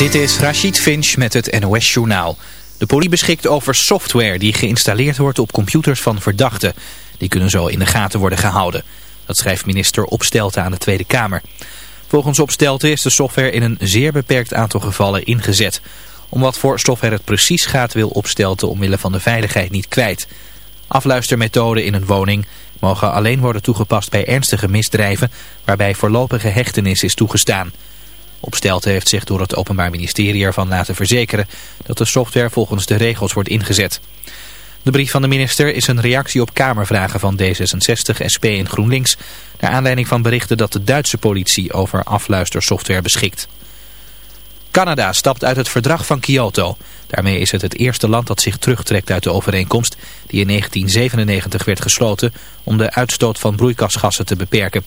Dit is Rachid Finch met het NOS-journaal. De politie beschikt over software die geïnstalleerd wordt op computers van verdachten. Die kunnen zo in de gaten worden gehouden. Dat schrijft minister Opstelten aan de Tweede Kamer. Volgens Opstelten is de software in een zeer beperkt aantal gevallen ingezet. Om wat voor software het precies gaat wil Opstelten omwille van de veiligheid niet kwijt. Afluistermethoden in een woning mogen alleen worden toegepast bij ernstige misdrijven... waarbij voorlopige hechtenis is toegestaan... Opstelten heeft zich door het Openbaar Ministerie ervan laten verzekeren dat de software volgens de regels wordt ingezet. De brief van de minister is een reactie op Kamervragen van D66, SP en GroenLinks... naar aanleiding van berichten dat de Duitse politie over afluistersoftware beschikt. Canada stapt uit het verdrag van Kyoto. Daarmee is het het eerste land dat zich terugtrekt uit de overeenkomst... die in 1997 werd gesloten om de uitstoot van broeikasgassen te beperken.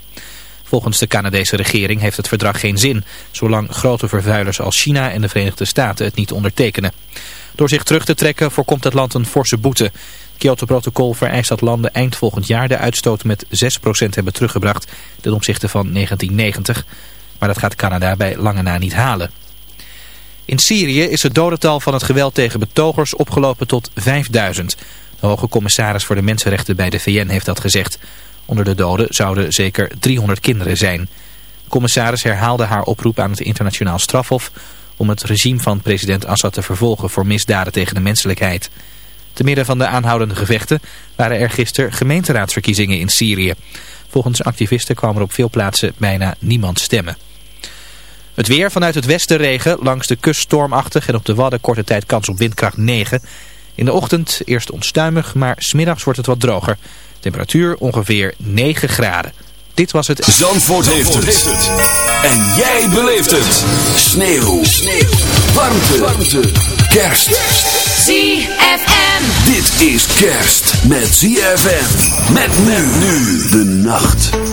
Volgens de Canadese regering heeft het verdrag geen zin, zolang grote vervuilers als China en de Verenigde Staten het niet ondertekenen. Door zich terug te trekken voorkomt het land een forse boete. Het Kyoto-protocol vereist dat landen eind volgend jaar de uitstoot met 6% hebben teruggebracht ten opzichte van 1990. Maar dat gaat Canada bij lange na niet halen. In Syrië is het dodental van het geweld tegen betogers opgelopen tot 5000. De hoge commissaris voor de mensenrechten bij de VN heeft dat gezegd. Onder de doden zouden zeker 300 kinderen zijn. De commissaris herhaalde haar oproep aan het internationaal strafhof om het regime van president Assad te vervolgen voor misdaden tegen de menselijkheid. Te midden van de aanhoudende gevechten waren er gisteren gemeenteraadsverkiezingen in Syrië. Volgens activisten kwam er op veel plaatsen bijna niemand stemmen. Het weer vanuit het westen regen, langs de kust stormachtig en op de Wadden korte tijd kans op windkracht 9. In de ochtend eerst onstuimig, maar smiddags wordt het wat droger. Temperatuur ongeveer 9 graden. Dit was het... Zandvoort, heeft, het. En jij beleeft het. Sneeuw. Sneeuw. Warmte. Warmte. Kerst. ZFM. Dit is kerst met ZFM. Met men nu de nacht.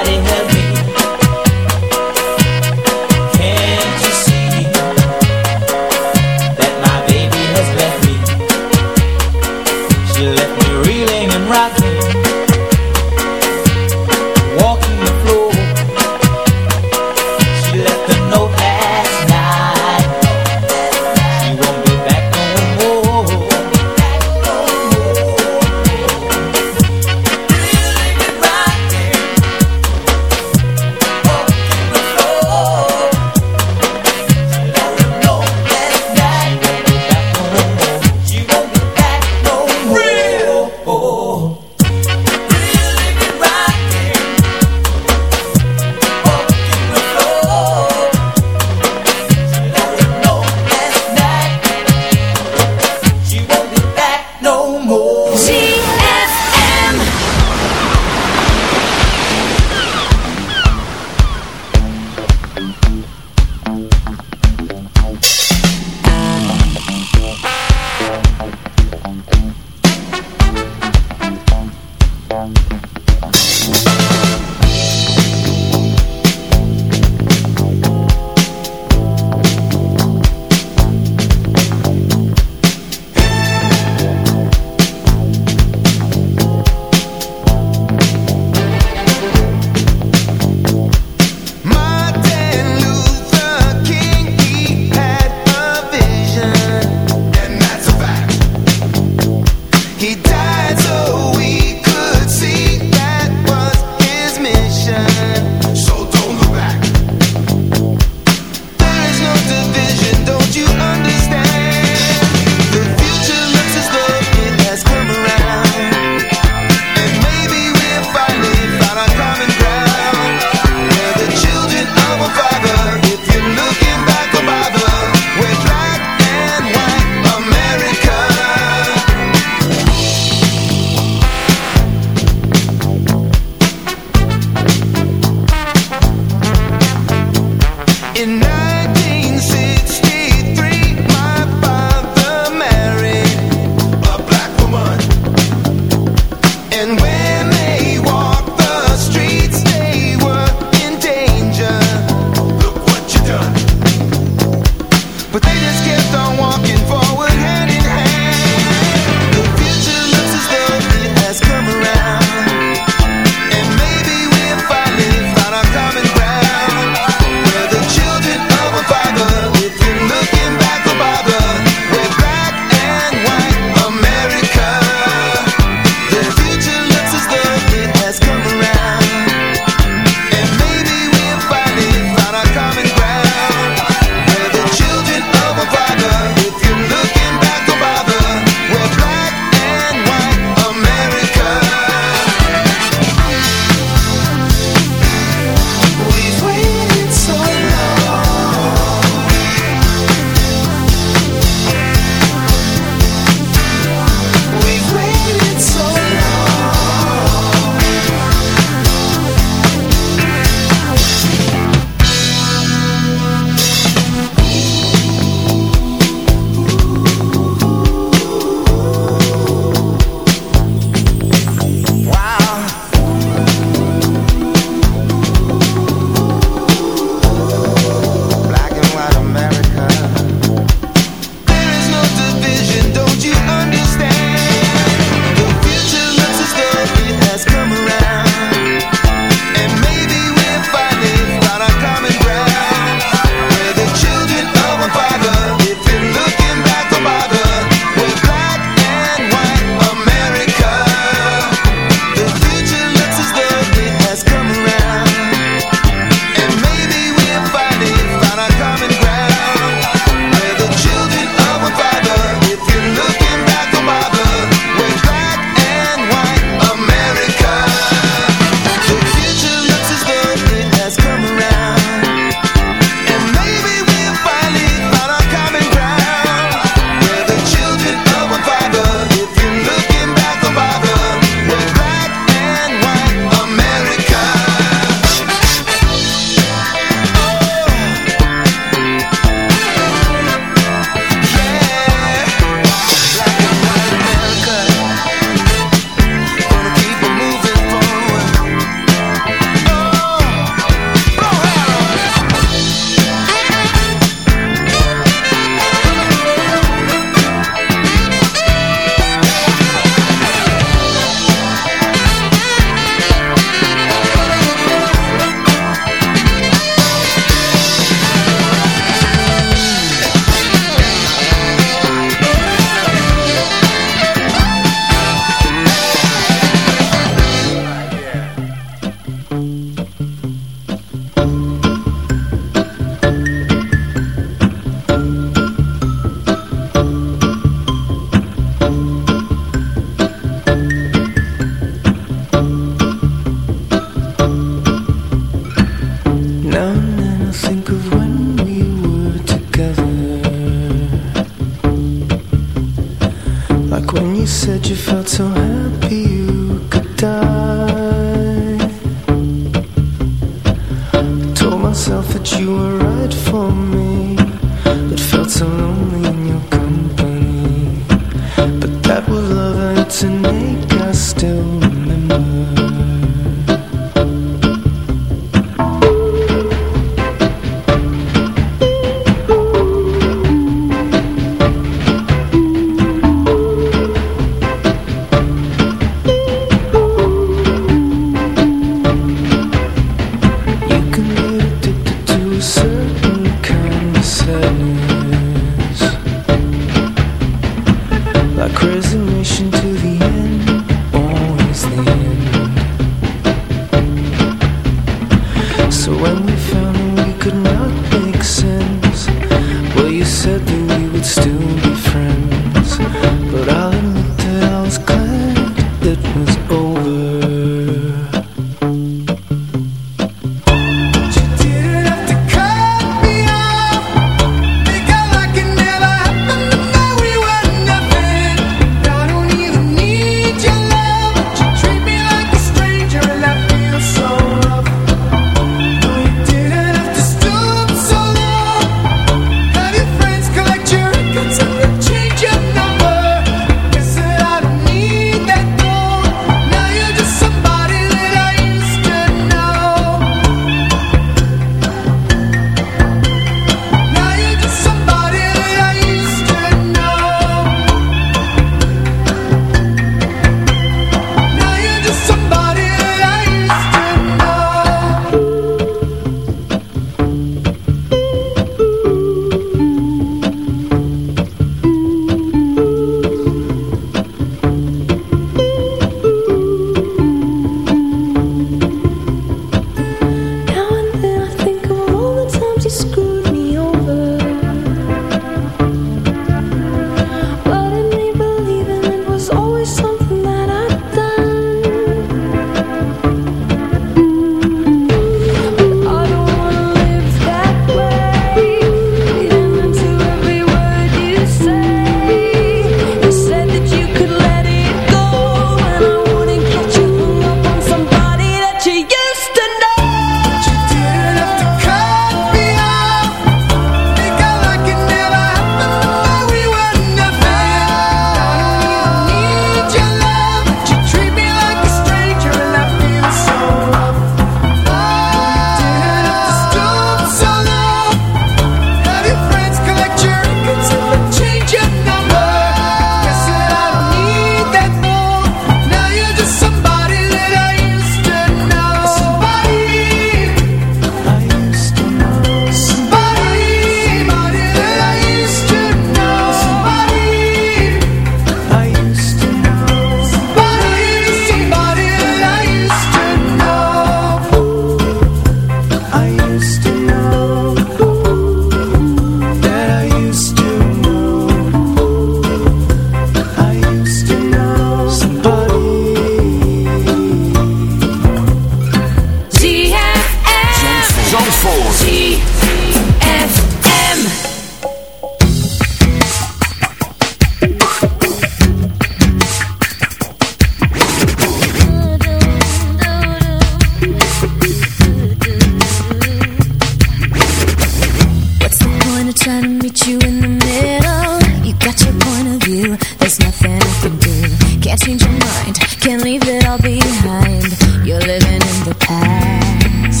and meet you in the middle. You got your point of view, there's nothing I can do. Can't change your mind, can't leave it all behind. You're living in the past.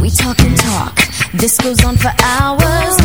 We talk and talk, this goes on for hours.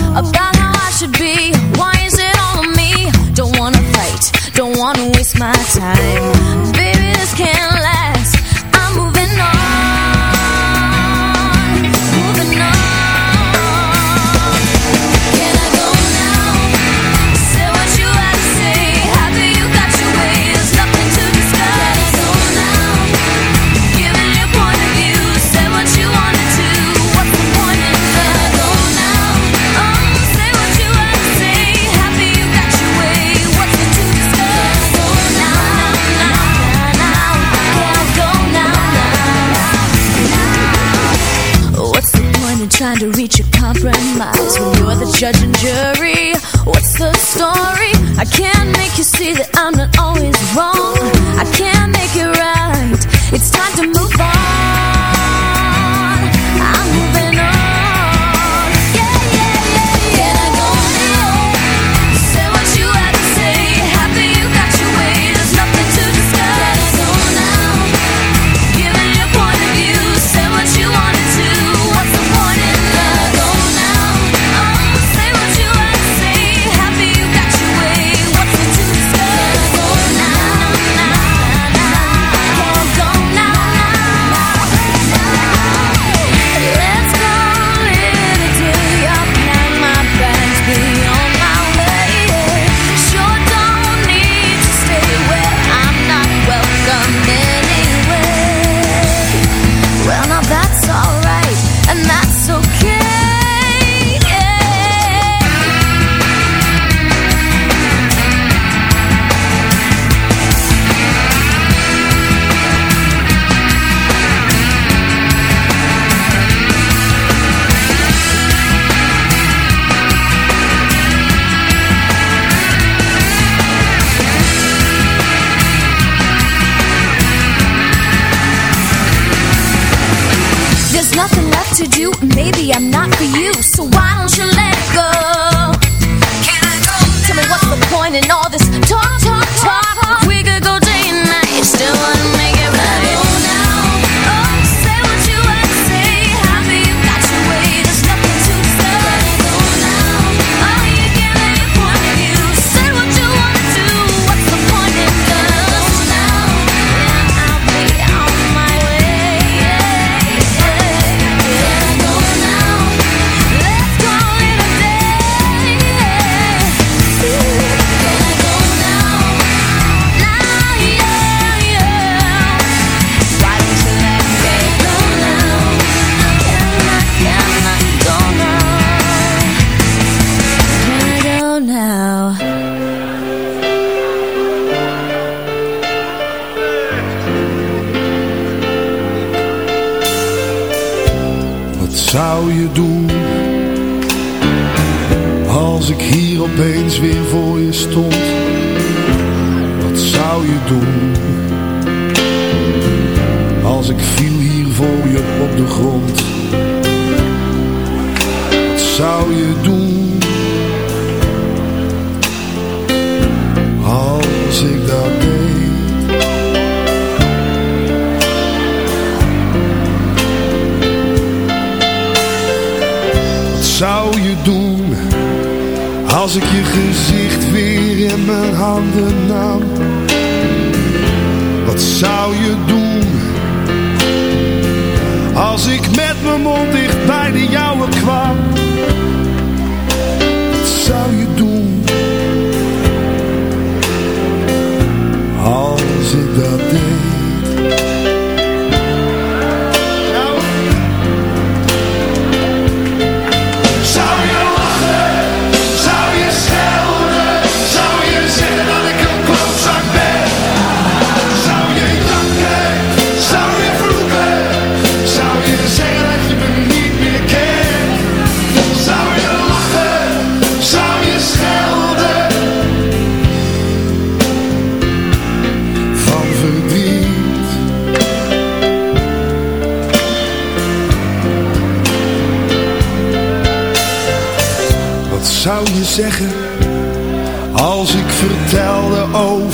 ik dat deed Wat zou je doen Als ik je gezicht weer in mijn handen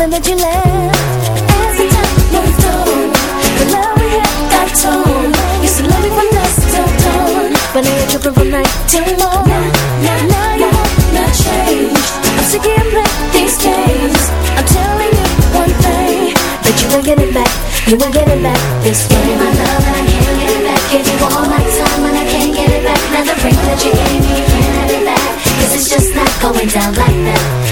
For that you left. As the time moved on, the love we had got torn. Used to love me from dusk till dawn, but now you're tripping from night till morn. Now now, now you wanna change. I'm sick of you playing these games. I'm telling you one thing, that you ain't getting back, you ain't getting back this game. My love and I can't get it back. Give you all my time and I can't get it back. Now the ring that you gave me, you can't have it back. Cause it's just not going down like that.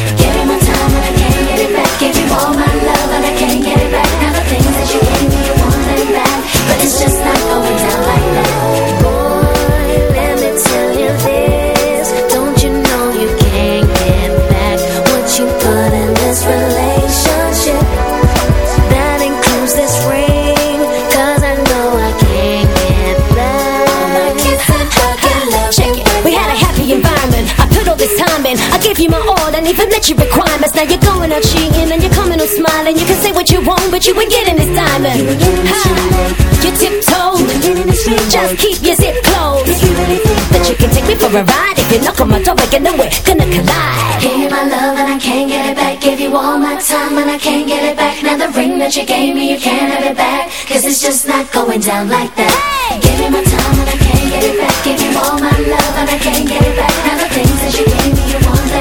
Even met your requirements. Now you're going out cheating and you're coming on smiling. You can say what you want, but you ain't getting this diamond. Ha, you tiptoe. Just keep your zip closed. That you can take me for a ride. If you knock on my door again, then we're gonna collide. Give you my love and I can't get it back. Give you all my time and I can't get it back. Now the ring that you gave me, you can't have it back. Cause it's just not going down like that. Give you my time and I can't get it back. Give you all my love and I can't get it back. Now the things that you gave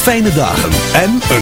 Fijne dagen en een